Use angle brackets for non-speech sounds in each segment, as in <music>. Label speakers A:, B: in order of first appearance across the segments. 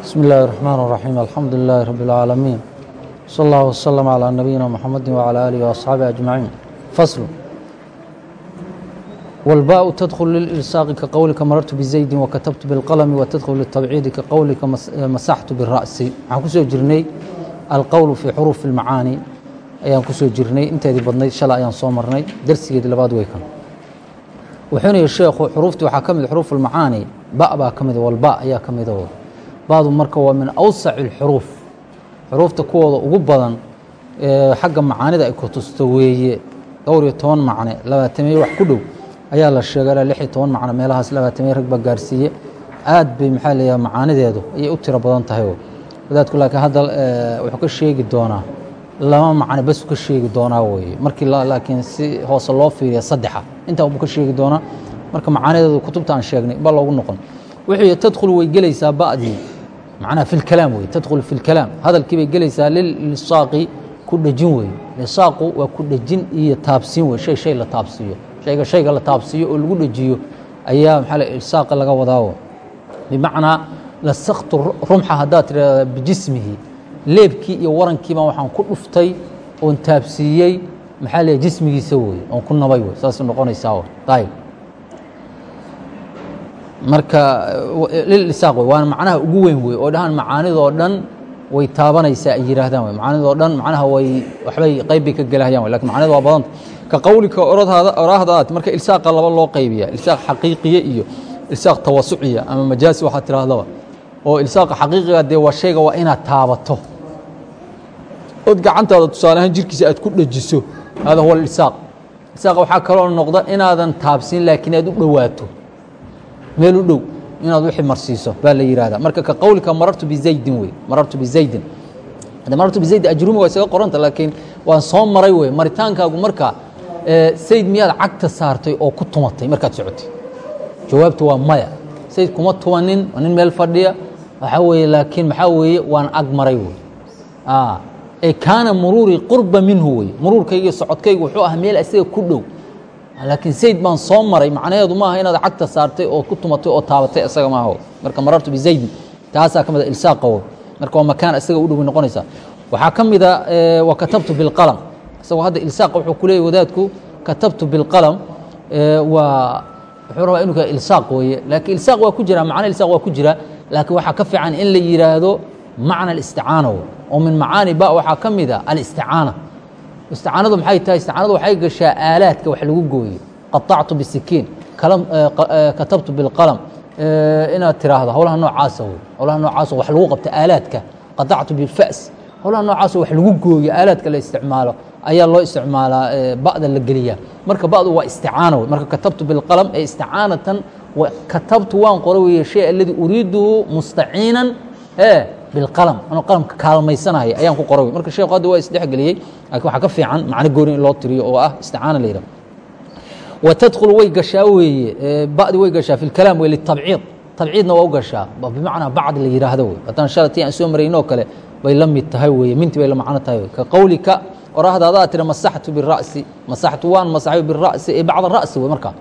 A: بسم الله الرحمن الرحيم الحمد لله رب العالمين صلى الله وسلم على نبينا محمد وعلى آله وأصحابه أجمعين فصل والباء تدخل للإلصاق كقولك مررت بزيد وكتبت بالقلم وتدخل للتبعيد كقولك مسحت بالرأس عن كسو جرني القول في حروف المعاني ayaan kusoo jirnay inteedii badnayd shala ayaan soo marnay darsigeedii labaad wey kan wuxuuna yihi sheekhu xuruuftii waxaa ka mid xuruuf ulmacaani ba baa ka mid walba ayaa ka mida badu marka waa min awsac اlxuruuf xuruufta kuwooda ugu badan xagga macaanida ay ku weeye dhowr iyo toban macne labaatameeye wax ku dhow ayaa la sheegay ilaa lix iyo toban macne meelahaas labaatameeye rag gaarsiiye aad bay maxaa leeyaha macaanideedu ayay u tiro badan tahay wadaadku laakiin hadda wuxuu ka sheegi doonaa lama macne bas ka sheegi doonaa weye markii laakiin si hoose loo fiiriya saddexa intaa buu ka sheegi doonaa. Marka macaanideedu kutubta aan sheegnay ba loogu noqon. Wuxuu tadkhulu way gelaysaa ba'dii macnaha fi lkalaam wey tadkhulu fi lkalaam hadalkii bay gelaysaa lilisaaqi ku dhejin wey lisaaqu waa ku dhejin iyo taabsiin wey shay shay la taabsiiyo shayga shayga la taabsiiyo oo lagu dhejiyo ayaa maxaa ilsaaqa laga wadaawo bimacnaa lasaktu rumxa haddaad tidhahda bijismihi leebkii iyo warankiibaan waxaan ku dhuftay oon taabsiiyey maxaa leeyahy jismigiisa wey oon ku nabay wey saas noqonaysaa ayb marka lilisaaq wey waana macnaha ugu weyn wey oo dhahaan macaanidoo dhan way taabanaysaa ay yihaahdaan wey macaanidoo dhan macnaha way waxbay qayb bay ka gelahayaan wey laakiin macanida waa badanta. Ka qowlika oraahdaad marka ilsaaqa laba loo qaybiya ilsaaq xaqiiqiye iyo ilsaaq tawasuciya ama majaasi waxaad tirahdaba oo ilsaaqa xaqiiqiga dee waa shayga waa inaad taabato. Ood gacantaada tusaale ahaan jirkiisa aad ku dhejiso hada huwa ilsaaq ilsaaqa waxaa kaloo noqda inaadan taabsin laakiin aad u dhowaato meel u dhow inaad wixii marsiiso baa la yihahda marka ka qowlika marartu bizaydin wey marartu bizaydin marartu bizayd ajrumi waa isaga qoranta laakiin waan soo maray wey. Maritaankaagu marka sayd miyaad cagta saartay oo ku tumatay markaad socotay? Jawaabtu waa maya. Sayd kuma tumanin waa nin meel fadhiya. Waxaa weeye laakiin maxaa weeye waan ag maray wey. Ee kaana muruurii qurba minhu wey. Muruurkayga socodkaygu wuxuu ah meel isaga ku dhow laakiin sayd baan soo maray macnaheedu maaha inaad cagta saartay oo ku tumatay oo taabatay isaga maaha marka marartu bizaydin taasaa ka mid a ilsaaqawo marka waa makaan isaga u dhowi noqonaysa. Waxaa ka mida wa katabtu bilqalam isagoo hadda ilsaaq wuxuu ku wadaadku katabtu bilqalam waa wuxuu rabaa inuu ka ilsaaq weeye. Laakiin ilsaaq waa ku jira macna ilsaaq waa ku jira. Laakiin waxaa ka fiican in la yidhaahdo macna alisticaana oo min macaani ba waxaa ka mida alisticaana isticaanadu maxay tahay? Isticaanadu waxay gashaa aalaadka wax lagu gooyo qaطactu bisikiin. Eh, eh, katabtu bilqalam. Eh, inaad tiraahdo howlaha noocaasa wey howlaha noocaas wax lagu qabta aalaadka. Qaطactu bilfas howlaha noocaas wax lagu gooyo aalaadka la isticmaalo ayaa loo isticmaalaa ba'da la geliyaa. Marka ba'du waa isticaana wey marka katabtu bilqalam ee isticaanatan katabtu waan qora weeye shay aladi uriiduhu mustaciinan bilqalam anuu qalamka kaalmaysanaya ayaan ku qora marka sheekhu hadda waa isdhexgeliyey laakiin waxaa ka fiican macno gooni in loo tiriyo oo ah isticaana la yidhaho wa way gashaa weeye ba'di way gashaa fi lkalaam wey litabciid tabciidna waa u gashaa bimacnaa bacd la yidhaahdo wey haddaan shalatii aan soo maraynoo kale bay la mid tahay weeye minti bay la macno tahay wey ka qowlika oraahdaadaad tira masaxtu bira'si masaxtu waan masaxay bira'si ee bacda ra'si wey markaa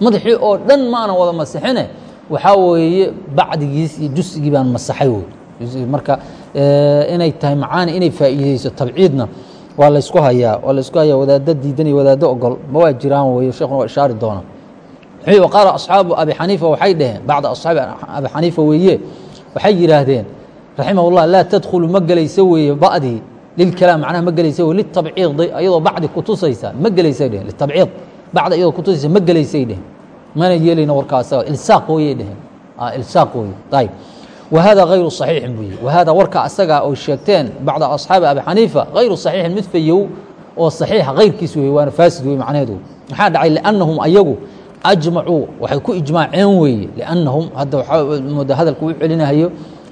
A: madaxii oo dhan ma aanan wada masixine waxaa weeye bacdigiis iyo jusigii baan masaxay wey marka inay tahay macaani inay faa'iideyso tabciidna waa laysku hayaa waa laysku hayaa wadaaddo diidan iyo wadaaddo ogol. Ma waa jiraan weeye sheekuna waa ishaari doona wuxuu qaala asxaabu abi xaniifa waxay dhaheen bacda asxaabi abi xaniifa weeye waxay yidhaahdeen raximahullah laa tadkhulu ma gelayso weeye ba'dii lilkalaam macnaha ma gelaysa weye litabciidi ayadoo bacdi kutusaysa ma gelaysay dheheen litabciid bacda iyadoo kutusaysa ma gelaysay dheheen. Mana yeelayno warkaas ilsaaq weyay dheheen. Ilsaaq weye ayib whada غayru صaxiixin buu yihi wahada warka asaga oy sheegteen bacda asxaabi abi xaniifa hayru صaxiixin mid fayow oo صaxiixa hayrkiis wey waana faasid wey macnaheedu maxaa dhacay liannahum ayagu ajmacuu waxay ku ijmaaceen weeye liannahum hadda waxaa mooda hadalka u celinahayo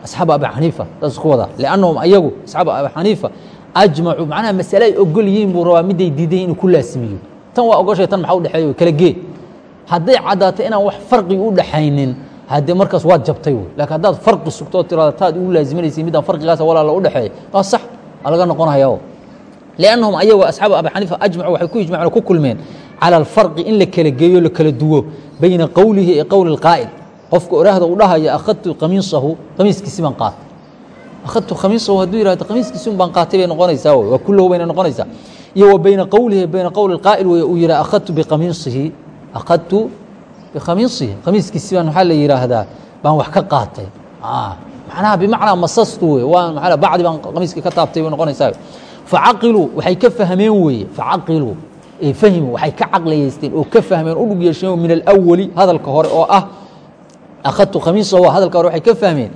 A: asxaabu abi xaniifa saas ku wadaa liannahum ayagu asxaabu abi xaniifa ajmacuu macnaha masale ay ogol yihiin buu rabaa miday diiday inuu ku laasimiyo tan waa ogoshay tan maxaa udhexeeya kala gee hadday caddaato inaan wax farqi u dhaxaynin haddee markaas waad jabtay laakiin haddaad farqi sugto tirada ugu laasiminaysay midaan farqigaasa walaala u dhexeeya waa sax. Waa laga noqonaya liannahum ayagoo asxaabu abi xaniifa ajmacu waxay ku ijmaceen ku kulmeen cala alfarqi in la kala geeyo la kala duwo bayna qowlihi iyo qowli اlqaa'il qofka oraahda u dhahaya akhadtu qamiisahu qamiiskiisi baan qaatay. Akhadtu khamiisahu hadduu yihahdo qamiiskiisi baan qaatay bay noqonaysaa wey waa kullahu bayna noqonaysaa. Iyo wa bayna qowlihi bayna qowli qaa'il wey uu yihi akhadtu biqamiisihi akhadtu bikhamiisihi khamiiskiisi baan maxaa la yidhaahdaa baan wax ka qaatay. Macnaha bimacnaa masastu wey waa maa bacdi baan qamiiskii ka taabtay bay noqonaysaa. Facaqiluu waxay ka fahmeen weeye facaqiluu ee fahimu waxay ka caqliyaysteen oo ka fahmeen u yeesheen min alawali hadalka hore oo ah. Akhadtu khamiisahu hadalka hore waxay ka fahmeen.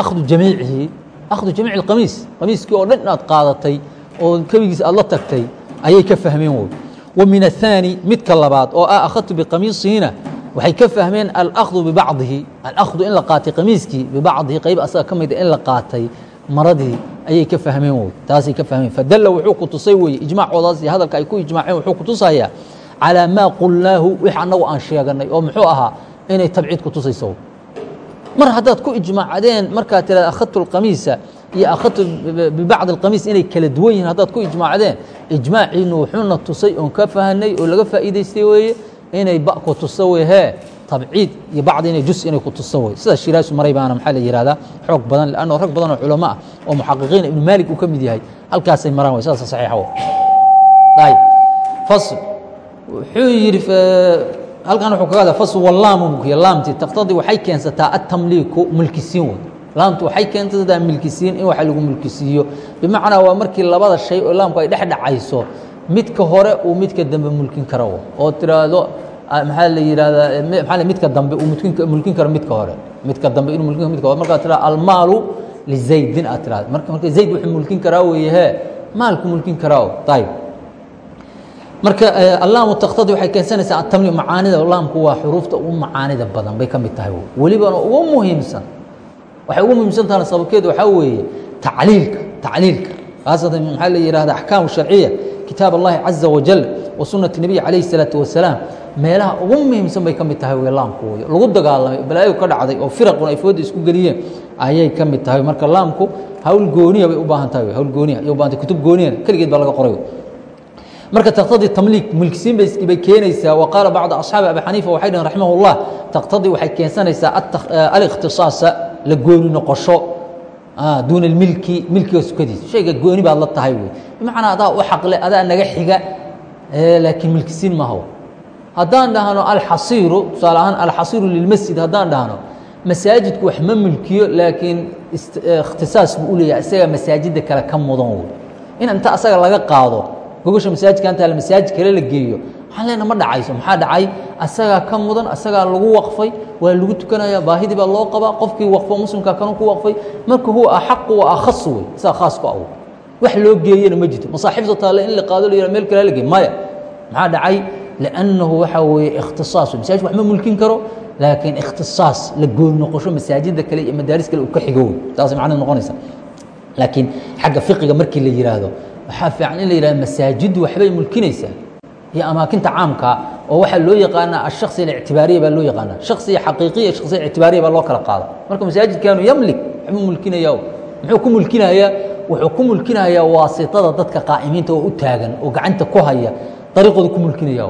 A: Akhdu jamiicihi akhdu jamiici اqamiis qamiiskii oo dhan inaad qaadatay oo kebigiis aad la tagtay ayay ka fahmeen wey min aلثaanي midka labaad oo ah akhadtu biqamiisihina waxay ka fahmeen alأkhdu bibacdihi alأkhdu in la qaatay qamiiskii bibacdihi qayb asaga ka mida in la qaatay maradii ayay ka fahmeen wey taasay ka fahmeen fadalla wuxuu ku tusay weye ijmacoodaas iyo hadalka ay ku ijmaaceen wuxuu ku tusayaa calىa maa qulnaahu wix annagu aan sheeganay oo muxuu ahaa inay tabciid ku tusayso mar haddaad ku ijmaacdeen markaad tirahda akhadtu اlqamiisa iyo akhadtu bibacdi اlqamiis inay kala duwan yihiin haddaad ku ijmaacdeen. Ijmaaciinu wuxuuna tusay oon ka fahanay oo laga faa'iidaystay weeye inay ba ku tuso wey hee tabciid iyo bacdi inay jus inay ku tuso wey sidaas shiraasu maray baana maxaa la yihahdaa xoog badan lanno rag badan oo culamo ah oo muxaqiqiina ibnu maalik uu ka mid yahay. Halkaasay maraan wey sidaas saxiixa wey ayb fasl. Wuxuu yidhi halkan wuxuu kaga hadla fasl walaamu laamti taqtadii waxay keensataa atamliiku mulkisiin wey laamtu waxay keensataa milkisiin in waxa lagu mulkisiiyo bimacnaa waa markii labada shay oo laamku ay dhex dhacayso midka hore uu midka dambe mulkin karo. Oo tiraahdo maxaa la yihahdaa maa midka dambe uu mulkin karo midka hore. Midka dambe inuu mulkin karo midka hore. Markaad tirahdo almaalu lizaydin aad tirahdo marka zayd wuxuu mulkin karaa weeye hee maalku mulkin karaa ayib marka allaamu taktadi waxay keensanaysaa atamni macaanida. Laamku waa xuruufta ugu macaanida badan bay ka mid tahay. Welibana ugu muhiimsan waxay ugu muhiimsan tahana sababkeedu waxaa weeye tacliilka tacliilka. Khaasatan maxaa la yihahda axkaamu sharciya kitaab allahi caza wajal wa sunati nebiy calayh isalaatu wasalaam meelaha ugu muhiimsan bay ka mid tahay wey lagu dagaalamay balaayo ka dhacday oo firaquna ay fooda isku geliyeen ayay ka mid tahay. Marka laamku hawl gooniya bay u baahan tahay hawl gooniya ayay u baahan tahay. Kutub gooniyana keligeed baa laga qoray marka taqtadii tamliik mulkisiin bay keenaysaa. Wa qaala bacdu asxaabi abi xaniifa waxay dhaheen raximah taqtadii waxay keensanaysaa alikhtisaasa la gooni noqosho duuna milki milkiga sukadiisa. Shayga gooni baad la tahay wey. Bimacnaa adaa u xaqle adaa naga xiga laakiin milkisiin mahaw haddaan dhahno alxasiiru tusaale ahaan alxasiiru lilmasjid haddaan dhahno masaajidku wax ma milkiyo laakiin ikhtisaas buu u leeyahay isagaa masaajidda kale ka mudan wey. In inta asaga laga qaado gogosha masaajidka inta masaajid kale la geeyo waxaan leenaha ma dhacayso maxaa dhacay? Asagaa ka mudan asagaa lagu waqfay waa lagu tukanaya baahidii baa loo qabaa qofkii waqfo muslimka kanu ku waqfay. Marka huwa axaqu wa akhasu wey isaga khaas ku aw wax loo geeyana ma jirto. Masaaxibta taale in la qaado la yihah meel kale la geey maya. Maxaa dhacay? Liannahu waxaa weeye ikhtisaas masaajidka wax ma mulkin karo laakiin ikhtisaas la gooni noqosho masaajidda kale iyo madaaris kale uu ka xigo wey. Taasay macnaha noqonaysa laakiin xagga fiqiga markii la yihaahdo waxaa fiican in la yihahdo masaajiddu waxbay mulkinaysaa iyo amaakinta caamkaa oo waxaa loo yaqaanaa ashasi alictibaariya baa loo yaqaanaa shaksiya xaqiiqiya shaksiya ictibaariya baa loo kala qaada. Marka masaajidkaanu yamlik waxbuu mulkinaya muxuu ku mulkinayaa wuxuu ku mulkinayaa waasitada dadka qaa'imiinta oo u taagan oo gacanta ku haya dariiqooda ku mulkinaya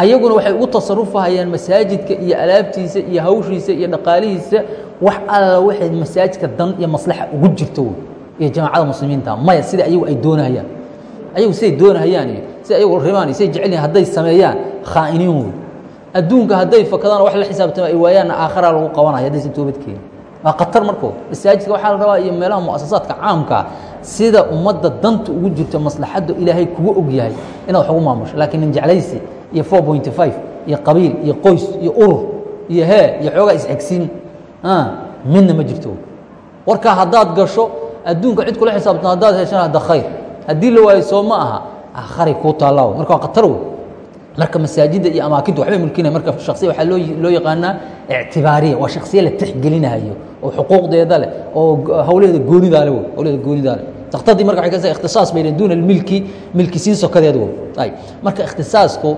A: ayaguna waxay ugu tasarufahayaan masaajidka iyo alaabtiisa iyo hawshiisa iyo dhaqaalihiisa wax alla waxay masaajidka dan iyo maslaxa ugu jirto iyo jamaacada muslimiinta. Maya sida ayagu ay doonahayaan. Ayagu siday doonahayaan si ayagu ribaan iyo siday jecel yihiin hadday sameeyaan khaa'iniin wey adduunka hadday fakadaan wax la xisaabtama ay waayaanna aakharaa lagu qabanaya haddaysan toobad keenin waa khatar markood masaajidka waxaa la rabaa iyo meelaha muasasaadka caamkaa sida ummadda danta ugu jirto maslaxadda ilaahay kugu og yahay inaad wax ugu maamusho. Laakiin nin jeclaysi iyo four pointy five iyo qabiil iyo qoys iyo urur iyo hee iyo xoogaa isxegsiin midna ma jirto. Warkaa haddaad gasho adduunka cid kula xisaabtan haddaad heshan hadda khayr. Haddii la waayo soo ma aha aakharay kuu taallaa marka waa khatar wey marka masaajidda iyo amaakinta waxbay mulkinaya marka shaksiya waxaa loo yaqaanaa ictibaariya. Waa shaksiya la tixgelinayo oo xuquuqdeeda leh oo hawlaheeda goonidaa le wey hawlaheeda goonidaa leh. Taktadii marka waxay ka ikhtisaas bay duuna milki milkisiin sokadeed wey ay marka ikhtisaasku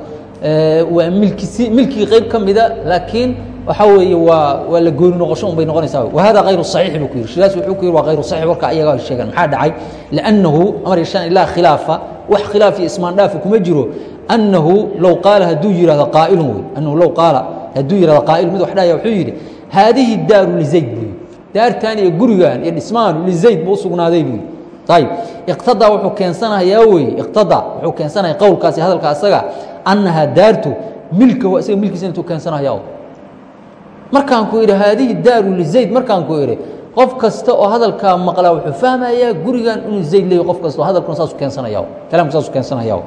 A: waa milkisi milkigii qayb ka mida laakiin waxaa weeye waa waa la gooni noqosho un bay noqonaysaa wahada hayru صaxiix buu ku yidhi. Shidaas wuxuu ku yidhi waa hayru saxiix warka ayaga ay sheegaan maxaa dhacay? Liannahu amar yashaan ilaa khilaafa wax khilaaf iyo ismaan dhaafa kuma jiro annahu low qaala hadduu yihahdo qaa'ilun wey annahu low qaala hadduu yihahdo qaa'il mid wax wuxuu yidhi haadihi daaru lizayd buu daartan iyo gurigan iyo dhismaanu lizayd buu u sugnaaday buu ayib iqtadaa wuxuu keensanayaa weye iqtadaa wuxuu keensanaya qowlkaasi hadalka asaga annahaa daartu milkahu isaga milkiisa intuu keensanaya markaan ku idhi haadihi daaru lizayd markaan ku qof kasta oo hadalkaa maqlaa wuxuu fahmayaa gurigan inuu zayd leeyahy qof kasta oo hadalkuna saasu keensanaya kalamka saasu keensanaya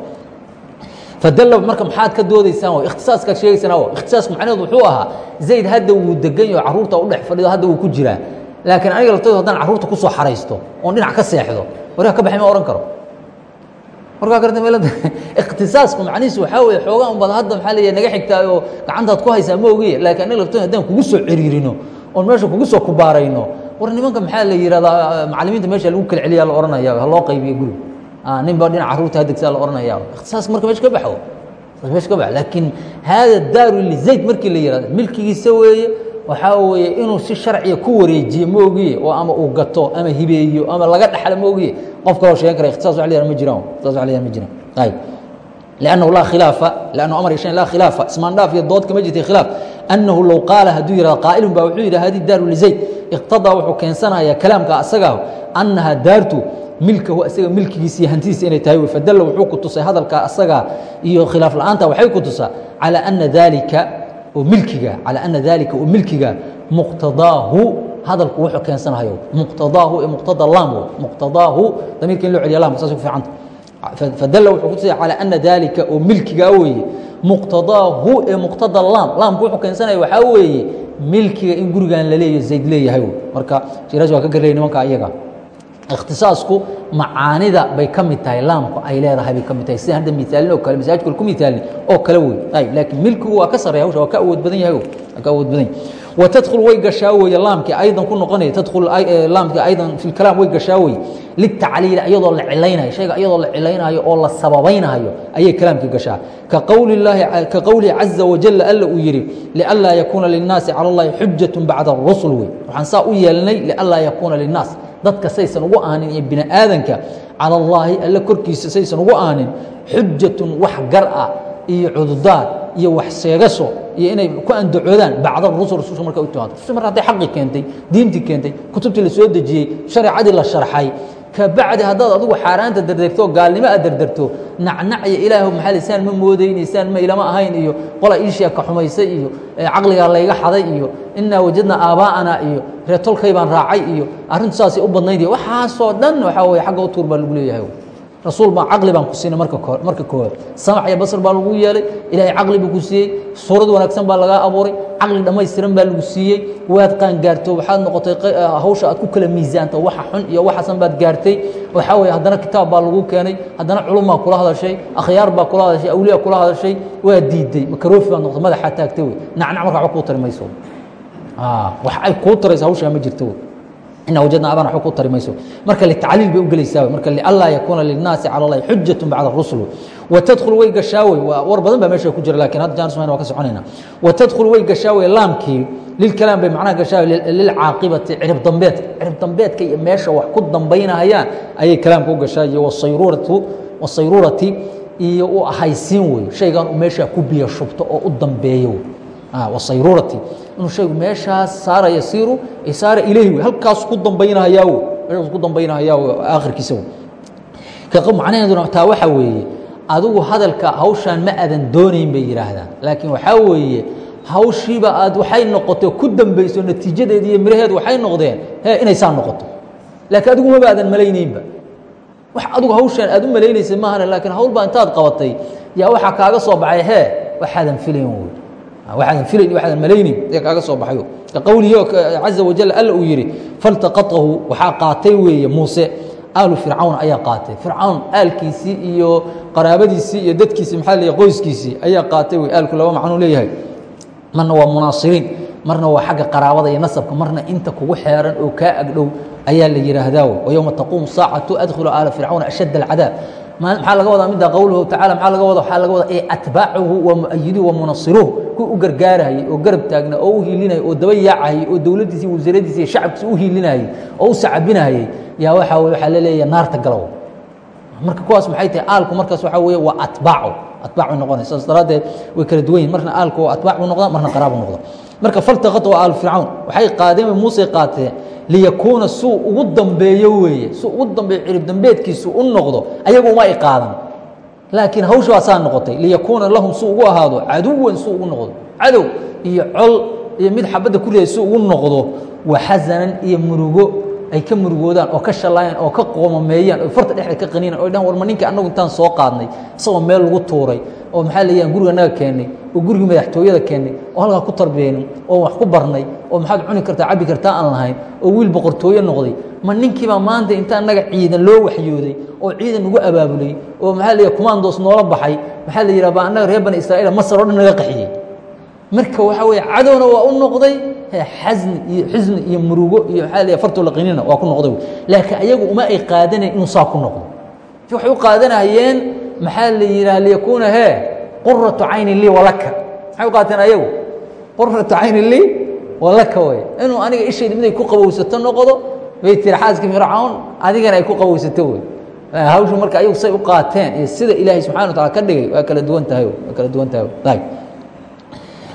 A: fadalla marka maxaad ka doodaysaan ikhtisaaskaad sheegaysaan ikhtisaasku macnaheedu wuxuu ahaa zayd hadda wuu degan yaho carruurta u dhex fadhido hadda wuu ku jiraa. Laakiin aniga laftooda haddaan carruurta ku soo xaraysto oon dhinac ka seexdo warkaa ka baxay ma ohan karo. <laughs> Ikhtisaasku macnihiisu waxaa weeye xoogaa un baad hadda maxaa leeyahay naga xigtaay oo gacantaad ku haysaa ma ogiye laakiin aniga laftooda haddaan kugu soo ciriirino oon meesha kugu soo kubaarayno war nimanka maxaa la yihahdaa macallimiinta meesha lagu kala celiyaa la ohanaya ha loo qaybiyo guri ninba dhinac carruurta hadegsaa la ohanaya ikhtisaaska marka meesha ka baxo meesha ka baxo laakiin haada daaru lizayd markii la yihahdo milkigiisa weeye waxaa weeye inuu si sharciga ku wareejiye ma ogiye oo ama uu gato ama hibeeyo ama laga dhaxlo ma ogiye qof kaloo sheegan kara ikhtisas wa la ma jiraan ikhtisas wa la ma jiraan ayib لأنه لا خلاaف لأنه أمر يشhن لا khلاaفa ismaandhaaf iyo dood kama jirtay khiلاaf أنه low qاaل haduu yihahdo qاaئل ba wuxuu yidhi hadi daaru لزayd iqtadaa wuxuu keensanaya kalaamka asagaah annahaa daartu milkahu isaga milkigiis iyo hantidiisa inay tahay fadalla wuxuu ku tusay hadalka asagaa iyo khilaaf la'aanta waxay ku tusaa calaa ana daalika oo milkiga calaa ana daalika oo milkiga muqtadaahu hadalku wuxuu keensanhayo muqtadaahu ee muqtada laam muqtadaahu damiirka in loo celiya lam saas ku fiicanta fadalla wuxuu ku tusaya calaa ana daalika oo milkiga weeye muqtadaahu ee muqtada laam. Laamku wuxuu keensanaya waxaa weeye milkiga in gurigan la zayd leeyahay marka shiraas waa ka garlaya nimanka iyaga ikhtisaasku macaanida bay ka mid tahay laamku ay leedahay bay ka mid tahay. Sida hadda miaalin oo kale masaajidka ku miaalin oo kale wey laakiin milkigu waa ka sareeya hawsha waa ka awood badan yahay ka awood badan yahay watadkhul way gashaa weye laamkii aydan ku noqonaya. Tadkhul eh, laamkii aydan fi lkalaam way gashaa weye litacliili iyadoo la cilaynayo shayga iyadoo la cilaynayo oo la sababaynayo ayay kalaamkii gashaa. Ka qowlillahi ka qowlihi caza wajal alla uu yidhi lianlaa yakuuna linnaasi cala llahi xujatu bacda arusul wey waxaan saa u yeelnay lianlaa yakuuna linnaas. Dadka saysan ugu aanin iyo bini aadanka cala allaahi alle korkiisa saysan ugu aanin xujatun wax gar ah iyo cududaad iyo wax seegasho iyo inay ku andacoodaan bacda rusul rususha marka u timaado. Rusul mar hadday xaqi keentay diintii keentay kutubtii la soo dejiyey shareecadii la sharxay kabacdi haddaad adigu xaaraanta dardarto gaalnimo aad dardarto nacnacya ilaah maxaa saan ma moodaynaysan ma ilama ahayn iyo qola iishiya ka xumaysay iyo caqligaa layga xaday iyo inaa wajadna aabaa'ana iyo reetolkay baan raacay iyo arrintu saasay u badnayd iyo waxaasoo dhan waxaa weye xagga u tuur baa lagu leeyahay rasuul baa caqli baan ku siinay marka koowaad. Samac iyo basr baa lagu yeelay ilaahay caqli buu ku siiyey suurad wanaagsan baa lagaa abuuray caqli dhammaystiran baa lagu siiyey. Waad qaan gaarto waxaad noqotay hawsha aad ku kala miisaanto waxa xun iyo waxasan baad gaartay. Waxaa weeye haddana kitaab baa lagu keenay haddana culum baa kula hadashay akhyaar baa kula hadashay awliya kula hadashay waa diiday. Makaroofi baad noqotay madaxaa taagtay wey nacnac marka waxba kuu tari mayso. Wax ay kuu tarayso hawshaa ma jirto wey ina wajadna u meesha dambeedka iyo meesha u u ahaysiin wey shaygan uu meeshaa ku biyo oo u dambeeyo wasayrurati inuu shaygu meeshaas saara yasiiru saara ilayhi wey. Halkaas ku dambaynahayaa wey meeshaas ku dambaynahayaa aakhirkiisa macnaheeduna taa waxaa weeye adigu hadalka hawshaan ma adan doonayn bay yidhaahdaan laakiin waxaa weeye hawshiiba aad waxay noqoto ku dambayso natiijadeedi iyo miraheedu waxay noqdeen he inay saa noqoto. Laakiin adigu maba aadan malaynaynba wax adigu hawshaan aad u malaynaysa maahane laakiin hawl baa intaad qabatay yaa waxaa kaaga soo baxay hee waxaadan filayn wey waxaadan filayn iyo waxaadan malaynayn ayaa kaaga soo baxayo. Ka caza wajal alla uu yidhi faltaqatahu waxaa qaatay weeye muuse aalu fircawn ayaa qaatay. Fircawn aalkiisii iyo qaraabadiisii iyo dadkiisii maxaa leeyahay qoyskiisii ayaa qaatay wey aalku laba macnuu leeyahay. Marna waa munaasiriin marna waa xagga qaraabada iyo nasabka marna inta kugu xeeran oo kaa agdhow ayaa la yidhaahdaa wey wayowma taquumu saacatu adkhulu aala fircawna ashadda alcadaab. Maxaa laga wadaa midda qowluhu tacala maxaa laga wada waxaa laga wadaa ee atbaacuhu wa mu'ayiduhu wa munasiruhu u gargaarahayey oo garab taagna oo u hiilinayay oo daba yaacahayey oo dowladdiisi iyo shacabkiisi u hiilinayey oo u sacabinahayey yaa waxaa weye waxaa la leeyahay naarta galow. Marka kuwaas maxay tahay? Aalku markaas waxaa weeye waa atbaacu. Atbaac bay noqonaysa. Saas daraaddeed way kala duwan yihiin marna aalku atbaac buu noqdaa marna qaraabu noqda marka faltaqatu waa aalu fircawn. Waxay qaadeen muusey qaateen liyakuuna suu ugu dambeeyo weeye. Suu ugu dambeeyo cirib dambeedkiisu u noqdo ayagu uma ay qaadan laakiin hawsha waa saa noqotay. Liyakuuna lahum suu ugu ahaado caduwan suu ugu noqdo. Cadow iyo col iyo mid xabadda ku riday suu ugu noqdo wa xasanan iyo murugo ay ka murugoodaan oo ka shallaayaan oo ka qoomameeyaan oo farta dhexda ka qaniinaan o dhan war ma ninka annagu intaan soo qaadnay isagoo meel lagu tuuray oo maxaa leeyahan guriga annaga keennay oo gurigii madaxtooyada keennay oo halkaa ku tarbiyeynin oo wax ku barnay oo maxaad cuni kartaa cabbi kartaa aan lahayn oo wiil boqortooyo noqday. Ma ninkiibaa maanta inta annaga ciidan loo waxyooday oo ciidan nagu abaabulay oo maxaa leeyahay kumaandoos noola baxay maxaa la yidhaha baa annaga reer bani israa'iil masar oo dhan naga qaxiyey marka waxaa weeye cadowna waa u noqday xasni iyo xisni iyo murugo iyo leeyahay fartoo laqinina waa ku noqday. Laakiin ayagu uma ay qaadanayn inuu saa ku noqdo. Waxay u qaadanayeen maxaa la yidhaha liyakuuna hee quratu caynin lii walaka. Maxay u qaateen ayagu quratu caynin lii walaka wey inuu aniga ishayda mid ay ku qabowsato noqdo bay tiri xaaskii fircawn adigana ay ku qabowsato wey hawshu marka ayagu say u qaateen iyo sida ilaahay subxana wa taala ka dhigay waa kala duwan tahay waa kala duwan tahay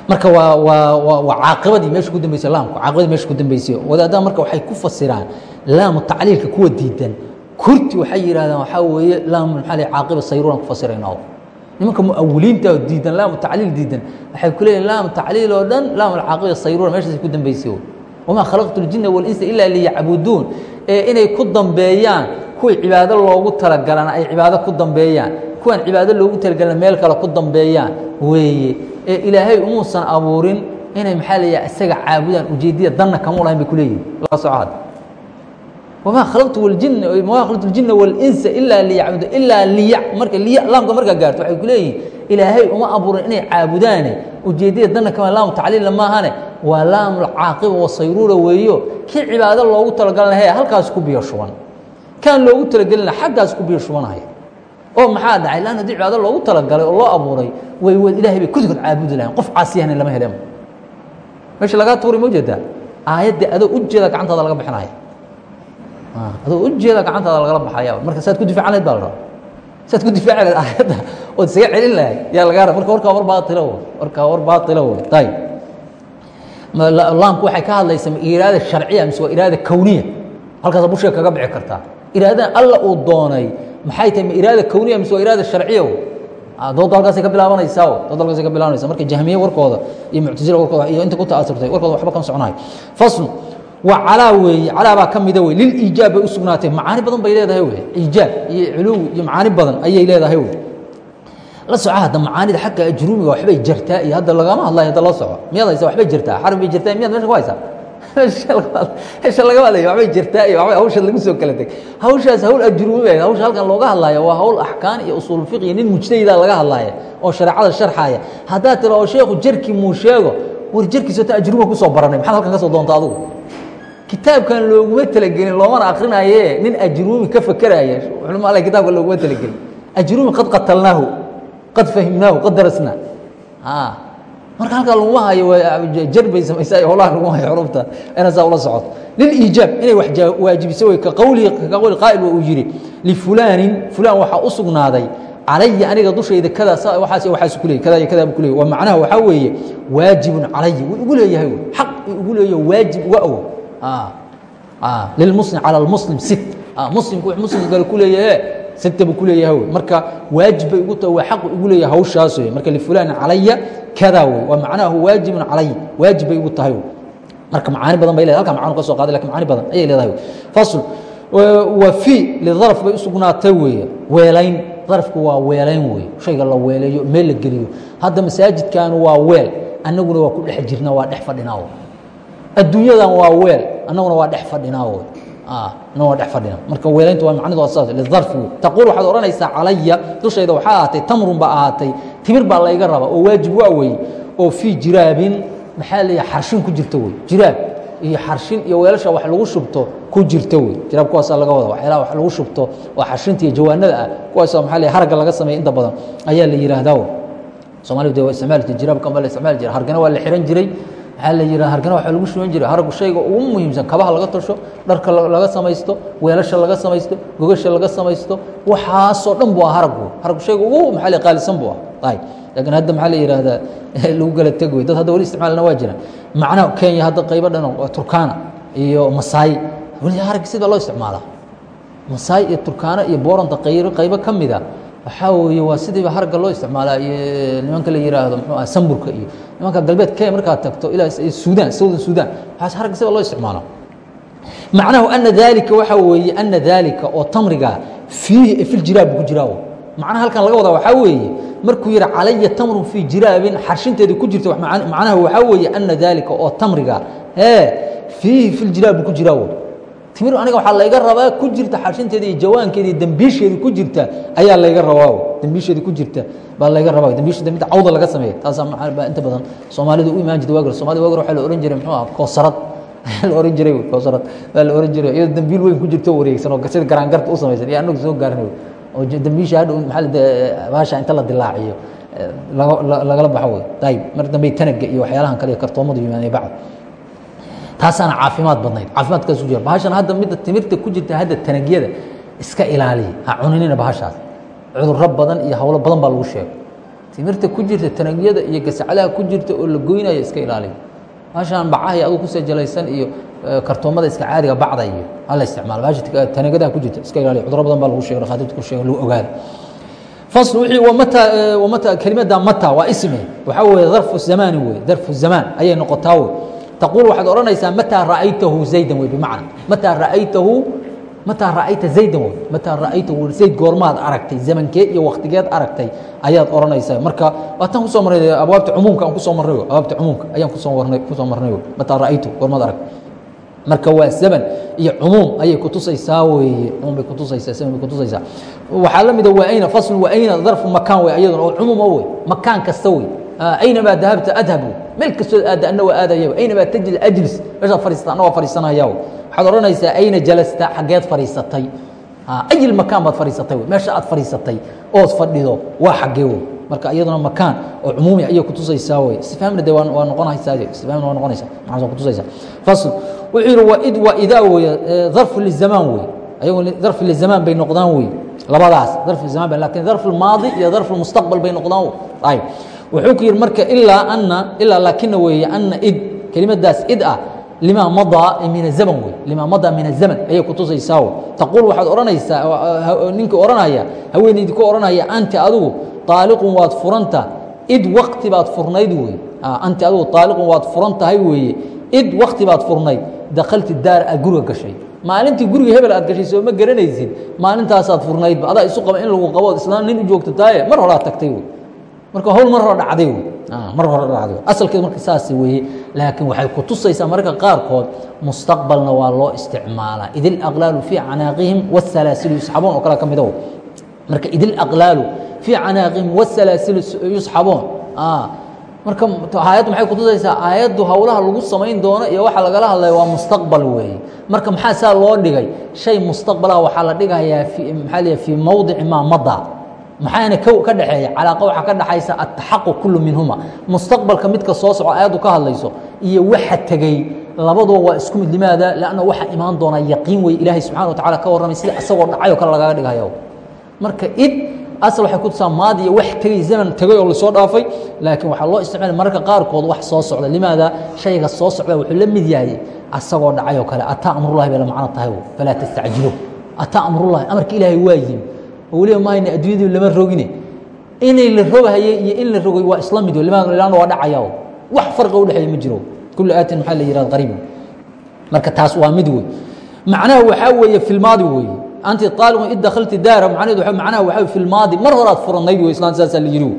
A: marka waa caaqibadii meesha ku dambeysay laamku caaqibadii meesha ku dambeysay. Wadaadaha marka waxay ku fasiraan laamu tacliilka kuwa diidan kurti waxay yidhahdaan waxaa weeye laam maxaa la caaqiba sayruuran ku fasiraynaa nimanka muawiliinta diidan laamu tacliil diidan waxay ku leeyihiin laam tacliil oo dhan laam alcaaqiba sayruura meeshaasay ku dambeysay. Wamaa khalaqtu ljinna walinsa ilaa liyacbuduun. Ee inay ku dambeeyaan kuwii cibaado loogu talagalana ay cibaado ku dambeeyaan kuwan cibaado loogu talagalana meel kale ku dambeeyaan weeye. Ee ilaahay umuusan abuurin inay maxaa layaha isaga caabudaan ujeedada danna kama lahayn bay ku leeyihiin la socoad wamaa khalaqtu waljinna wamaa khalaqtu ljinna walinsa ilaa liyacbudu ilaa liya marka liya laamka markaa gaarto waxay ku leeyihiin ilaahay uma abuurin inay caabudaane ujeedada danna kama laamu tacliilla maahane. Waa laamu lcaaqiba wasayruura weeyo. Kii cibaado loogu talagalana he halkaas ku biyo shuban kaan loogu talagelina xaggaas ku biyo shubanaya oo maxaa dhacay? Lan haddii cibaado loogu talagalay oo loo abuuray way ilahay bay kuligood caabudi lahayn. Qof caasiyahna lama helema meesha lagaa tuuray ma u jeedaa aayadda adoo u jeeda gacantaada laga bixinaya. Adoo u jeeda gacantaada lagala baxaya. Marka saad ku difaacan lahayd baa la rabaa. Saad ku difaaci lahayd aayadda ood isaga celin lahayd yaa lagaa raba marka warkaa war baatilo w warkaa war baatilo w ayib laamku waxay ka hadlaysaa ma iraada sharciya mise waa iraada kowniya halkaasa bushiga kaga bixi kartaa iraadadan alla uu doonay. Maxay tahay ma iraada kowniya mise waa iraada sharciya doodda halkaasay ka bilaabanaysaa doodda halkaasay ka bilaabanaysa marka jahmiye warkooda iyo muctasila warkooda iyo inta ku ta'asurtay warkooda waxba kama soconayo faslu waa calaa weeye calaa baa ka mida wey liliijaab bay u macaani badan bay leedahay wey iijaab iyo culuwi iyo macaani badan ayay leedahay wey la soco hadda macaanida xagga ajruumiga waxbay jirtaa iyo hadda lagama hadlayo hadda la soco. Miyaad waxbay jirtaa xaraf bay jirtaa miyaad meesha ku haysaa meesha lagama hadlayo waxbay jirtaa iyo waxbay hawsha lagu soo kala teg hawshaas hawl ajruumi bay hawsha halkan looga hadlaayo waa hawl axkaan iyo usuul fiq iyo nin mujtahida laga hadlaaya oo shareecada sharxaaya. Haddaad tira oo sheekhu jarkii muu sheego war jarkiisa ta ajruuma ku soo baranay. Maxaad halkan ka soo doonta adigu? Kitaabkan looguma talagelin loomana akrinaye nin ajruumi ka fakeraya culama alle kitaabka looguma talagelin. Ajruumi qad qatalnaahu qad fahimnaahu qad darasnaa marka halkaa laguma hayo jar samaysaa howlaha laguma hayo xurufta ina saa ula socoto liliijaab inay wax waajibiso wey ka qowli qaa'il uu yidhi lifulaanin fulaan waxaa u sugnaaday calaya aniga dushayda kada waxaas waxaas ku leeyay kada iyo kada ku leeyay waa macnaha waxaa weeye waajibun calaya wuu igu leeyahay xaq igu leeyahay waajib uga awow lilmuslim calى اlmuslim sit muslimku wx muslim kale ku leeyahe sita buu ku leeyahay wey. Marka waajib bay ugu tahay waa xaqu igu leeyahay hawshaas wey. Marka lifulaani calaya kada wey. Waa macnahu waajibun calay waajib bay ugu tahay wey. Marka macaani badan bay leedahay. Halka macanu ka soo qaaday laakiin macaani badan ayay leedahay fasl wa fi lidarf bay u sugnaatay weeye weelayn darafku waa weelayn wey. Shayga la weeleeyo meel la geliyo. Hadda masaajidkaanu waa weel annaguna waa ku dhex jirna waa dhex fadhinaa adduunyadan waa weel annaguna waa dhex fadhinaa wy annaguna waa dhex fadhinaa marka weelaynta waa macnidu waa saas lidarf wey taquul waxaad odhanaysaa calaya. Dushayda waxaa ahaatay tamrun baa ahaatay. Timir baa layga rabaa oo waajib waa wey oo fii jiraabin maxaa leeyahay xarshin ku jirto wey jiraab iyo xarshin iyo weelasha wax lagu shubto ku jirto wey jiraab kuwaasaa laga wada waxyaalaha wax lagu shubto oo xarshinta iyo jawaanada ah. Kuwaasoo maxaa leeyahay haragga laga sameeya inta badan ayaa la yidhaahdaa wey soomaalidu de waa isticmaali jirtay jiraabkan baa la isticmaali jiray hargana waa la xihan jiray maxaa la yihaa hargana waxaa lagu shuban jiray haragu shayga ugu muhiimsan kabaha laga tasho dharka laga samaysto weelasha laga samaysto gogasha laga samaysto waxaasoo dhan bu ah haragu haragu shayga ugu maxaa la qaalisan bu ah? Ayb laakiin hadda maxaa la yihahdaa <laughs> lagu kala teg wey. Dad hadda wali isticmaalna waa jira. Macnaha kenya hadda qaybo dhan turkana iyo masaai weli harag sida loo isticmaalaa masaai iyo turkana iyo booranta qaybo ka mida waxaa weeye waa sidiiba haragga loo isticmaalaa iyo nimanka la yihaahdo muxuu ah samburka iyo nimanka galbeed kenya markaad tagto ilaa sudan soudan sudan waxaas haragga sida loo isticmaala macnahu ana daalika waxaa weeye ana daalika oo tamriga fiihi fi ljiraab ku jiraa macnaha halkan laga wadaa waxaa weeye markuu yihi calaya tamrun fii jiraabin xarshinteeda ku jirta macnaha waxaa weeye ana daalika oo tamriga ee fiihi fi ljiraab ku jiraa timir aniga waxaa layga rabaa ku jirta xarshinteeda iyo jawaankeeda iyo dembiisheeda ku jirta ayaa layga rabaa dembiisheeda ku jirta baa layga rabaa. Dembiisheeda midda cawda laga sameeya taasaa maxaa inta badan soomaalida u imaan jirta waagar soomaalida waagar waxaa la ohan jiray muxuu ah koosarad. <laughs> La ohan jiray koosarad. Baa la ohan jiray. Iyadoo dembiil weyn ku jirto wareegsan oo sida garaangarta u samaysan iyo anagu soo gaarnay oo dembiisha hadhow maxaa baasha inta la dilaaciyo lagala baxo wey. Ayib mar dambe tanaga iyo waxyaalahan kale kartoomadu yimaanay bacd taasaana caafimaad badnayd. Caafimaadkaasu jira. Bahashan hadda midda timirta ku jirta hadda tanagyada iska ilaaliya ha cuninina bahashaas. Cudurro badan iyo hawlo badan baa lagu sheegay. Timirta ku jirta tanagyada iyo gasacadaha ku jirta oo la goynaya iska ilaaliya bahashan bacahay adugu ku sajalaysan iyo eh, kartoomada iska caadiga bacda iyo hala isticmaalo. Bahasha tanagadaha ku jirta iska ilaaliya cudurro badan baa lagu sheegay dhakhaatiirta ku sheegay lagu ogaada fasl wii wmata eh, kelimada mata waa ismi. Waxaa weeye darfu zamaani weye darfu zamaan ayay noqotaa wey taquul waxaad odhanaysaa mataa ra'aytahu zaydan wey bimacna mataa ra'aytahu mataa ra'ayta zaydan wey mataa ra'aytahu zayd goormaad aragtay zamankee iyo wakhtigeed aragtay ayaad odhanaysaa marka waataan ku soo marnay abwaabta cumuumka aan ku soo marnay abwaabta cumuumka ayaan ku soo warnay ku soo marnay wey mataa ra'aytahu goormaad aragtay marka waa zaman iyo cumuum ayay kutusaysaa weeye cumuum bay kutusaysaa zaman bay kutusaysaa waxaa la mida waayna faslun waayna darfu makaan wey ayaduna oo cumuum wey makaan kasta wey aynamaa dahabta adhab wey meel kastoo aada ana waa aadaya aynamaa tajid ajlis meeshaad fariisata ana waa fariisanaya waxaad odhanaysaa ayna jalasta xaggeed fariisatay ayil makaan baad fariisatay meesha aad fariisatay ood fadhido waa xaggee wey marka iyaduna makaan oo cumuumi ayay kutusaysaa wey istifhaamna de waa noqonaysaa istifhaamna waa noqonaysaa maxaas waa kutusaysaa fasl wuxuu yihi waa id waa idaa weeye darfu lizamaan wey ayagu darfu lizamaan bay noqdaan wey labadaas darfu zaman bay laakiin darfu lmaadi iyo darfu lmustaqbal bay noqdaan ayb wuxuu ku yihi marka ilaa ana ilaa laakina weeye ana id kelimadaas id ah lima madaa min azaman wey lima madaa min azaman ayay kutusaysaa wey taquul waxaad odhanaysaa ninkii odhanaya haweeneydii ku odhanaya anti adigu aaliqun waad furanta id wakti baad furnayd wey anti adigu aaliqun waad furan tahay weeye id wakti baad furnayd dakalti daar aad guriga gashay. Maalintii guriga hebel aad gashay soo ma garanaysid maalintaasaad furnaydba adaa isu qaba in lagu qabood islaan nin u joogta taaye mar horaa tagtay wey marka hawl mar hore dhacday wey mar hore dhacday asalkeed marka saas weeye laakiin waxay ku tusaysaa mararka qaarkood mustaqbalna waa loo isticmaalaa id ilaqlaalu fii canaaqihim wاsalaasilu yusxabuun oo kale ka mida marka id ilaqlaalu fii canaaqihim wاsalaasilu yusxabuun. Marka aayaddu maxay kutusaysaa aayaddu howlaha lagu samayn doono iyo waxa lagala hadlaya waa mustaqbal weeye. Marka maxaa saa loo dhigay? Shay mustaqbalah waxaa la dhigayaa maxaa l fii mowdici maa madaa maxaana ka dhexeeya calaaqa waxaa ka dhexaysa ataxaquq kullu minhuma. Mustaqbalka midka soo soco aayaddu ka hadlayso iyo waxa tegey labaduba waa isku mid. Limaada? Lanna waxa imaan doonaa yaqiin wey ilaahay subxana wa tacala ka warramay sida isagoo dhacay oo kale lagaga dhigayo. Marka id asal waxay ku tusaa maadi iyo wax tegey zaman tegay oo la soo dhaafay laakiin waxaa loo isticmaala mararka qaarkood wax soo socda. Limaada? Shayga soo socda wuxuu la mid yahay asagoo dhacay oo kale. Ataa amrullahi bay la macno tahay. Falaa tastacjilu. Ataa amrullahi amarka ilaahay waa yimi oo weliba mahayna adduunyadii lama rogine. Inay la rogahaye iyo in la rogay waa isla mid limaada ilaana waa dhacaya wax farqa udhexeeya ma jiro. Kullu aatin maxaa la yihahda qariibun marka taas waa mid wey macnaha waxaa weeye filmaadi weeye anti aaliqun id dakalti daara macnaheedu macnaha waxaa fi lmaadi mar horaad furanayd wey islaan saasaa la yidhi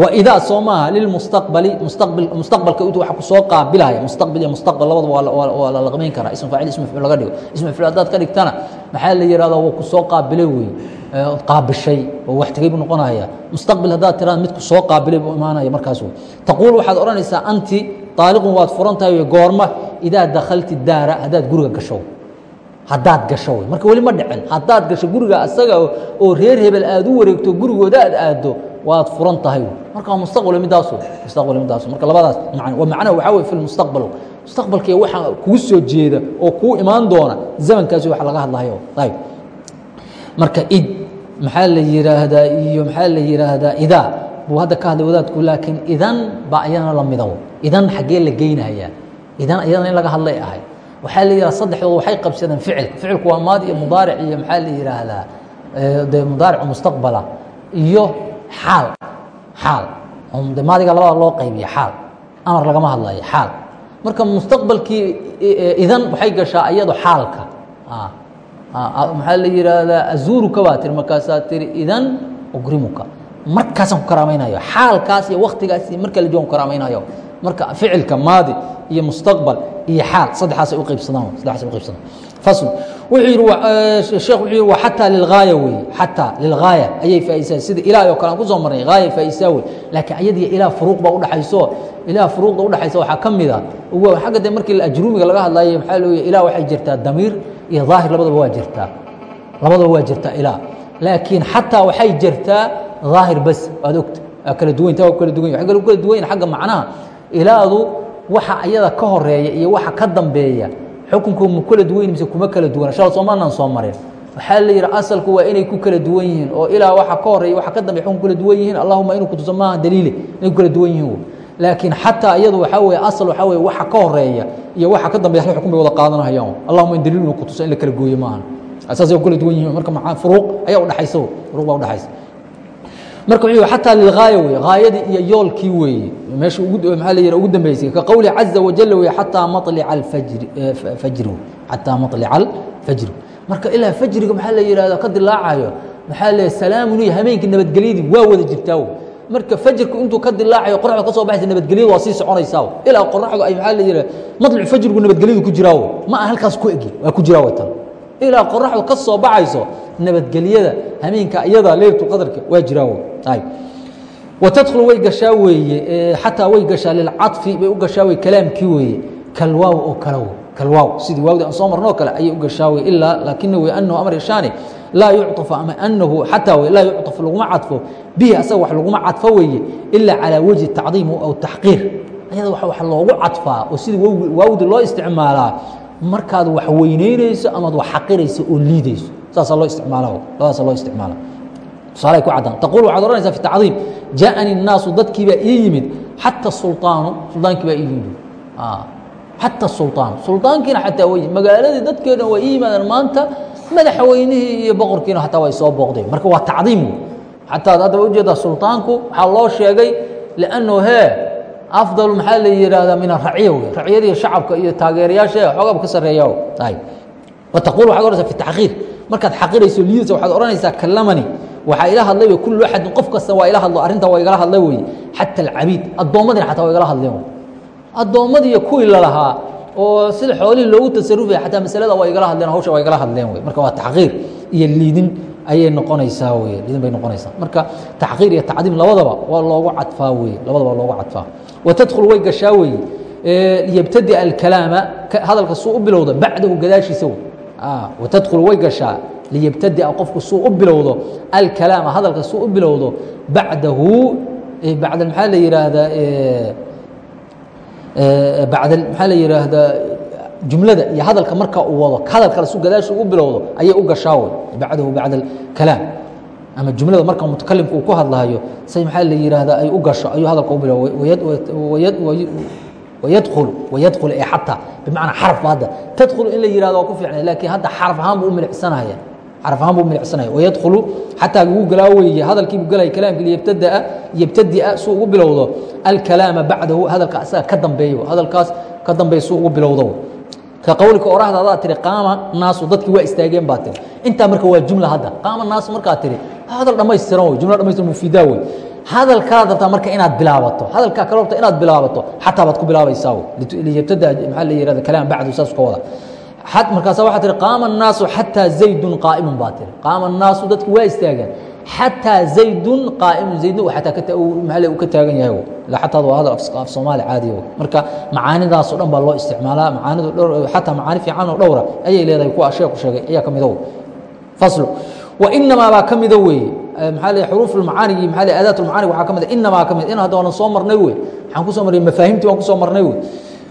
A: waa idaa soo maaha lilmustaqbali mustaqbil mustaqbalka intu waxa ku soo qaabilaya mustaqbil iyo mustaqbal labadaba waa la laqmayn karaa. Ism faacil ism mafcuul laga dhigo. Ism mafcuul haddaad ka dhigtana maxaa la yihahda waa ku soo qaabilay wey qaabishay oo wax tegay buu noqonaya mustaqbil haddaad tirada midku soo qaabilay buu imaanaya markaas wey taquul waxaad odhanaysaa anti aaliqun waad furan tahay wey goorma idaa dakalti daara haddaad guriga gasho. Haddaad gasho wey marka weli ma dhicin. Haddaad gasho guriga asaga oo reer hebel aad u wareegto gurigooda aad aaddo waad furan tahay marka mustaqbal midaasu. Mustaqbal midaasu. Marka labadaas macna waa macnaha waxaa weye fi lmustaqbal mustaqbalkii waxa kugu soo jeeda oo kuu imaan doona zamankaasi wax laga hadlayo ayb marka id maxaa la yihaahdaa iyo maxaa la yihaahdaa idaa buu hadda ka hadlay wadaadku laakiin idan baa iyadana la midow idan xaggee la geynayaa. Idan iyadana in laga hadlay ahay. Waxaa la yihahda saddexdood waxay qabsadeen ficilka ficilku waa maadi iyo mudaaric iyo maxaa la yihaahdaa de mudaaric mustaqbala iyo xaal. Xaal. De maadiga labada loo qaybiya xaal. Amar lagama hadlayo xaal. Marka mustaqbalkii idan waxay gashaa iyado xaalka maxaa la yihaahdaa azuuruka baa tiri markaasaa tiri idan ugrimuka. Markaasaan ku karaamaynayo xaalkaas iyo waktigaas marka la joogan karaamaynayo marka ficilka maadi iyo mustaqbal iyo xaal saddexaasay u qaybsadaan saddexaasay u qaybsadaan fasl wuxuu yidhi sheekh wuxuu yidhi waa xataa lilgaaya weeye xataa lilgaaya ayay faa'iisaa sida ilaah oo kale aan ku soo marnay gaaya faa'iisaa wey laakiin ayadiyo ilaah furuuq baa udhaxayso ilaah furuuqda udhaxaysa waxaa ka mid a xagga de markii ajruumiga laga hadlayo maxaa looya ilah waxay jirtaa damiir iyo daahir labadaba waa jirtaa. Labadaba waa jirtaa ilaah laakiin xataa waxay jirtaa daahir bas waad ogta. Kala duwanta waa kala duwan. Waxay kala duwan xagga macnaha. Ilaahdu waxa ayada ka horreeya iyo waxa ka dambeeya xukunku kala duwan mise kuma kala duwana shal soomaanan soo marin waxaa la yidhi asalku waa inay ku kala duwan yihiin. Oo ilaa waxa ka horreeya waxa ka dambeya xukun kala duwan yihiin. Allahuma inuu kutuso maaha daliile inay ku kala duwan yihiin laakiin xataa iyadu waxaa weye asal waxaa weye waxa ka horreeya iyo waxa ka dambeya hal xukun wada qaadanahayaan allahuma in daliil inuu kutuso in la kala gooyo maahan saasay ku kala duwan yihiin marka maxaa furuuq ayaa udhaxaysa furuuq baa udhaxaysa marka wuxuu xataa lilgaaya weye gaayadii iyo yoolkii weeye. Meesha maxaa la yidhi ugu dambeysay ka qowli caza wajal weye xataa maطlica alfajri fajri xataa maطlica alfajri marka ilaa fajriga maxaa la yidhahda ka dilaacayo maxaa le salaamun iyo habeenkii nabadgelyadii waa wada jirtaa marka fajrku intuu ka dilaacayo qoraxda ka soo baxaysa nabadgelyadu waa sii soconaysaa ilaa qoraxdu ay maxaa la yidhahda maطlicu fajrigu nabadgelyadu ku jiraa ma aha halkaas ku egi waa ku jiraa tan. Ilaa qoraxdu ka soo baxayso nabadgelyada hameenka iyada leylatu qadarka waa jiraa watadkhulu way gashaa weeye xataa way gashaa lilcaطfi bay u gashaa weye kalaamkii weeye. Kalwaaw oo kale kalwaaw. Sidii waawdi aan soo marnoo kale ayay u gashaa weye ilaa laakina wey anahu amar ishaani laa yucطafu ama anahu xataa wey laa yucطaf laguma cadfo bihi asaga wax laguma cadfo weeye ilaa calaa wajhi tacdiim aw taxqiir ayada wax loogu cadfaa oo sidii waawdi loo isticmaalaa markaad wax weyneynayso amaad wax xaqirayso oo liidayso saasaa loo isticmaala labadaasa loo isticmaala tusaale ku caddaan taquul waxaad odhanaysaa fi tacdiim jaaءani الnaasu dadkii baa ii yimid xata sulطaanu suldaankii baa ii yimid xata sulطaan suldaankiina xataa way magaaladii dadkeena waa ii yimaadeen maanta madaxweynihii iyo boqorkiina xataa way soo booqdeen marka waa tacdiim. Xataa ad haddaba u jeedaa sulطaanku waxaa loo sheegay lannu he afdal maxaa la yidhaahdaa min araciya wey raciyadii shacabka iyo taageerayaasha xoogaba ka sarreeya wataquul waxad ohanaysaa fi taxqiir. Markaad xaqirayso liidaysa waxaad odhanaysaa kallamani. Waxaa ila hadlay wey kullu axadin qof kasta waa ila hadlo arrintaa waa igala hadlay weye xata alcabiid addoommadina xataa waa igala hadleen addoommadii kuwii lalahaa oo sida xoolihii loogu tasarufaya xataa masalada waa igala hadleen hawsha waa igala hadleen wey marka waa taxqiir iyo liidin ayay noqonaysaa wey liidin bay noqonaysaa. Marka taxqiir iyo tacdiim labadaba waa loogu cadfaa weye labadaba loogu cadfaa. Watadkhul way gashaa weye liyabtadi alkalaama hadalka suu u bilowda bacdahu gadaashiisa wey watadkhul way gashaa. Liyabtadia qofku suu u bilowdo alkalaama hadalka suu u bilowdo bacdahu bacda maxaa la yihaahdaa bacda maxaa la yihaahdaa jumlada iyo hadalka marka ee xataa bimacnaa xaraf hadda tadkhulu in la yihahdo waa ku fiicnay laakiin hadda xaraf ahaan buu u milicsanaya xaraf ahaan buu milicsanaya. Wayadkhulu xataa lagu galaa weeye. Hadalkii buu galaya kalaamkii liyabtadaa yabtadia suu ugu bilowdo. Alkalaama bacdahu hadalka asaga ka dambeeyo. Hadalkaas ka dambeeya suu ugu bilowdo. Ka qowlika orahda adaa tiri qaama naasu dadkii waa istaageen baa tiri intaa marka waa jumla hadda. Qaama naasu markaa tiri hadal dhammaystiran wey jumla dhamaystiran mufiidaa wey hadal kalaad rabtaa marka inaad bilaabato. Hadalkaa kale rabta inaad bilaabato. Xataa baad ku bilaabaysaa liyabtada maxaa la yihahda kalaam bacdu saas ka wada markaasa waxaa tihi qaama الnaasu xataa zaydun qaa'imun baa tiri qaama الnaasu dadki waa istaageen xataa zaydun qaa'imun zaydna ataa maal uu ka taagan yahay xataad waa hadal af soomaali caadiya marka macaanidaasoo dhan baa loo isticmaalaa macaanidu xataa macaani fiican oo dhowra ayay leedahay kuwa sheeku sheegay ayaa ka midow faslu wainamaa baa ka mida weeye maxaa l xuruuf اlmacaani iyo maa aadaat اlmacaani waxaa ka mid inamaa ka mid in hadda waanan soo marnay wey waxaan kusoo marnay mafaahimtii waan kusoo marnay wey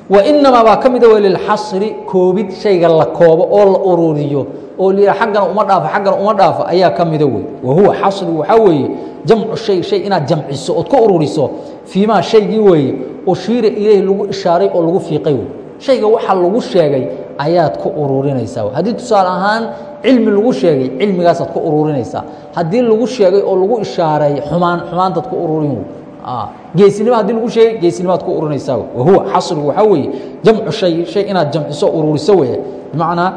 A: wainamaa baa ka wey lilxasri koobid shayga la koobo oo la ururiyo oo la aggana uma dhaafo xaggana uma dhaafo ayaa ka wey wa huwa xasri waxaa weeye jamcu shay shay inaad jamciso ood ka ururiso fiimaa shaygii weeye ushiira ileyhi lagu ishaaray oo lagu fiiqay wey shayga waxa lagu sheegay ayaad ku ururinaysaa haddii tusaale ahaan cilmi lagu sheegay cilmigaasaad ku ururinaysaa. Haddii lagu sheegay oo lagu ishaaray xumaan xumaantaad ku ururin geesinimo haddii lagu sheegay geesinimaad ku ururinaysaa wahuwa xasrigu waxaa weeye jamcu shay shay inaad jamciso ururiso weye bimacnaa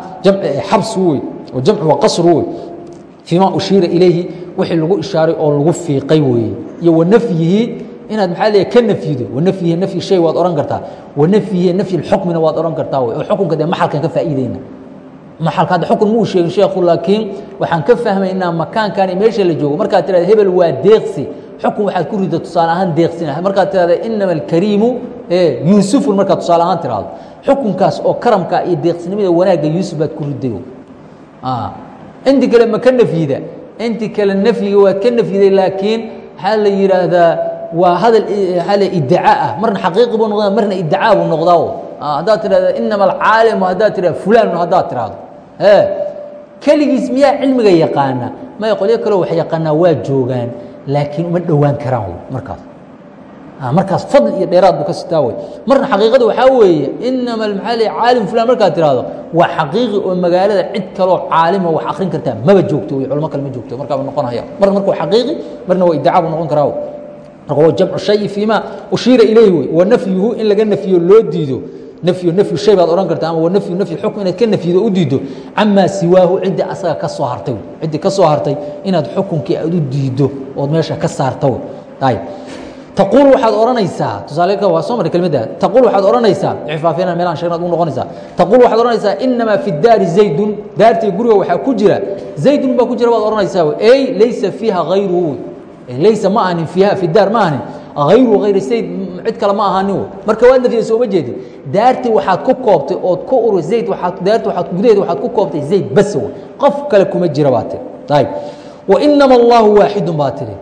A: xabsi wey oo jamcu waa qasru wey fiima ushiira ilayhi wixii lagu ishaaray oo lagu fiiqay weeye. Iyo wanafyihi inaad maxaa leeyahy ka nafyido. Wanafyihi nafyi shay waad odhan kartaa. Wanafyihi nafyi lxukmina waad odhan kartaa wey oo xukunka dee maxalkan ka faa'iideyna maxalka hadda xukun muu sheegin sheekhu laakiin waxaan ka fahmaynaa makaankan meesha la joogo. Markaad tirahda hebel waa deeqsi xukun waxaad ku rida tusaale ahaan deeqsina markaad tirahda inama alkariimu yuusufun markaad tusaale ahaan tirahdo xukunkaas oo karamka iyo deeqsinimada wanaagga yuusuf baad ku riday inti kale ma ka nafyida. Inti kale nafyiga waad ka nafyiday laakiin waxaa la yidhaahdaa waa hadal aa l idicaa ah. Marna xaqiiqi buu noqda marna idicaa buu noqdaa haddaad tirahda inama alcaalimu haddaad tirahda fulanun haddaad tirahdo keligiis miyaa cilmiga yaqaana maya qolyo kaleo wax yaqaanaa waa joogaan laakiin uma dhowaan karaan markaas. Markaas fadl iyo dheeraad buu ka sitaa wey marna xaqiiqada waxaa weeye inama maxaa l caalim fulan markaad tirahdo waa xaqiiqi oo magaalada cid kaloo caalima wax akrin kartaa. Maba joogto wey culmo kale ma joogto markaaba noqonaya. Marna marka waa xaqiiqi marna waa buu noqon karaa marka waa jamcu shayi fiima ushiira ilayhi wey wa nafyuhu in laga nafyiyo loo diido nafyu nafyu shay baad odhan kartaa ama wa nafyu nafyi xukm inaad ka nafyido u diiddo camaa siwaahu ciddii asaga ka soo hartay ciddii ka soo hartay inaad xukunkii aad u diiddo ood meesha ka saarta ayb taquul waxaad odhanaysaa tusaale waa soo marray kelmadda. Taquul waxaad odhanaysaa cifaafina meelaan sheegna ad u noqonaysaa. Taquul waxaad odhanaysaa inamaa fi daari zaydun daartii guriga waxaa ku jira. Zaydun baa ku jira baad odhanaysaa ey laysa fiiha hayruhu laysa ma ahanin fiiha fi daar ma ahanin hayru hayri zayd cid kale ma ahaanin wey marka waad nafyida sooma jeedin. Daartii waxaad ku koobtay ood ku ur zayd daarti waaad gudaheeda waxaad ku koobtay zayd bas wey qof kale kuma jira baa tiri. Ayb wainama allahu waaxidun baa tiri.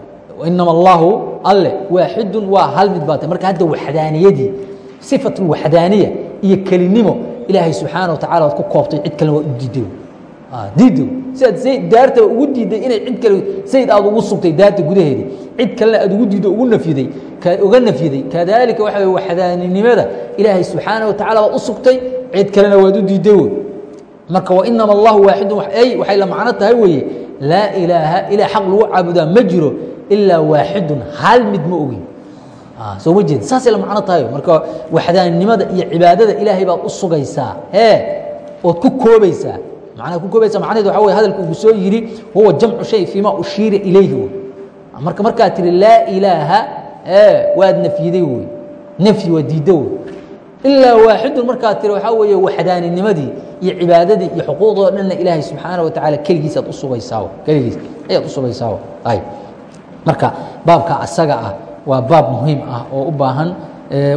A: Inama allahu alle waaxidun waa hal mid baa tiri. Marka hadda waxdaaniyadii sifat lwaxdaaniya iyo kelinimo ilaahay subxaana wa tacala waad ku koobtay cid kalena waa u diiday. Diidow siaad zayd daarta ugu diidday inay cid kale zayd aad ugu sugtay daarta gudaheedii cid kalena aad ugu diiddo ugu nafyiday uga nafyiday. Kadaalika waxa wey waxdaaninimada ilaahay subxaana wa tacala waad u sugtay cid kalena waad u diidday wey marka wainama allahu waaxidun ay waxay la macno tahay weeye laa ilaaha ilah xaq lagu caabudaa ma jiro ilaa waaxidun hal mid ma ogin. Soo ma jeed saasay la macno tahay. Marka waxdaaninimada iyo cibaadada ilaahay baad u sugaysaa. Ee ood ku koobaysaa. Macnaha ku koobaysa macnaheed waxa wey hadalku uu soo yidhi huwa jamcu shay fiima ushiira ilayhi wey marka markaad tihi laa ilaaha waad nafyiday wey nafyi waa diiddo wey ilaa waaxidun markaad tiri waxaa weeye waxdaaninimadii iyo cibaadadii iyo xuquuqdoo dhanna ilaahay subxaana wa tacaala keligiisaad u sugaysaa keligiis ayaad u sugaysaa marka baabka asaga ah waa baab muhiim ah oo u baahan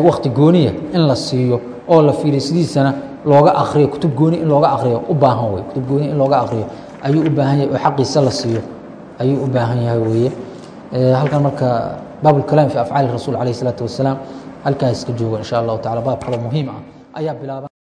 A: wakti gooniya in la siiyo oo la fiiriyo sidiisana looga akriyo kutub gooni in looga akriyo u baahan wey kutub gooni in looga akriyo ayuu u baahan yahay oo xaqiisa la siiyo. Ayuu u baahan yahay weeye Eh, halkan marka baabulkalaam fi afcaali rasuul alayh الsalaatu wasalaam halkaa iska joogo insha allahu tacala baab kaloo muhiim ah ayaa bilaaba.